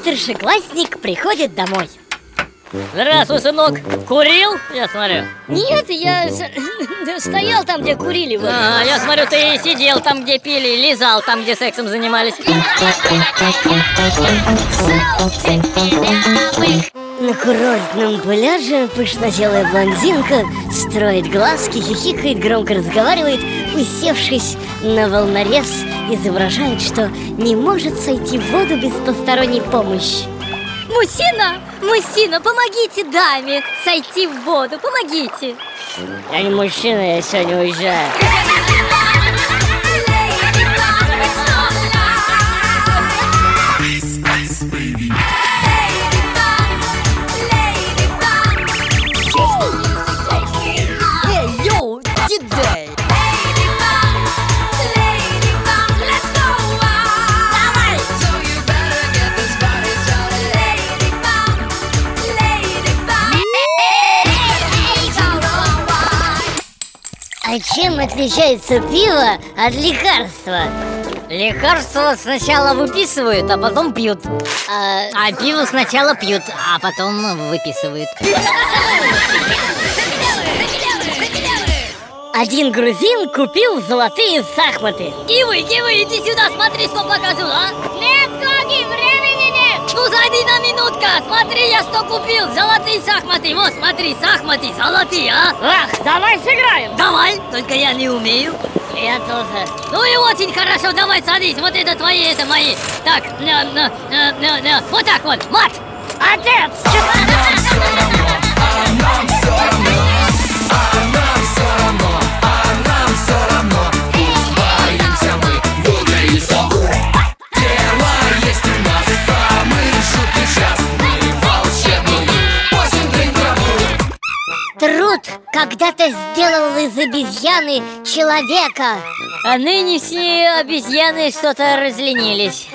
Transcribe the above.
Старшеклассник приходит домой Здравствуй, сынок. Курил, я смотрю? Нет, я стоял там, где курили вот. А, я смотрю, ты сидел там, где пили, лизал там, где сексом занимались На курортном пляже пышнотелая блондинка строит глазки, хихикает, громко разговаривает, усевшись на волнорез, изображает, что не может сойти в воду без посторонней помощи. Мужчина, мужчина, помогите даме сойти в воду, помогите! Я не мужчина, я сегодня уезжаю А чем отличается пиво от лекарства? Лекарства сначала выписывают, а потом пьют. А, А пиво сначала пьют, а потом выписывают. Один грузин купил золотые шахматы Кивы, Кивы, иди сюда, смотри, что показывал, а? Нет, Коги, времени нет Ну, зайди минутка, смотри, я что купил. Золотые шахматы, вот, смотри, шахматы золотые, а. Ах, давай сыграем. Давай, только я не умею. Я тоже. Ну и очень хорошо, давай садись, вот это твои, это мои. Так, на, на, на, на, на, вот так вот, мат! Отец! Когда-то сделал из обезьяны человека А нынешние обезьяны что-то разленились!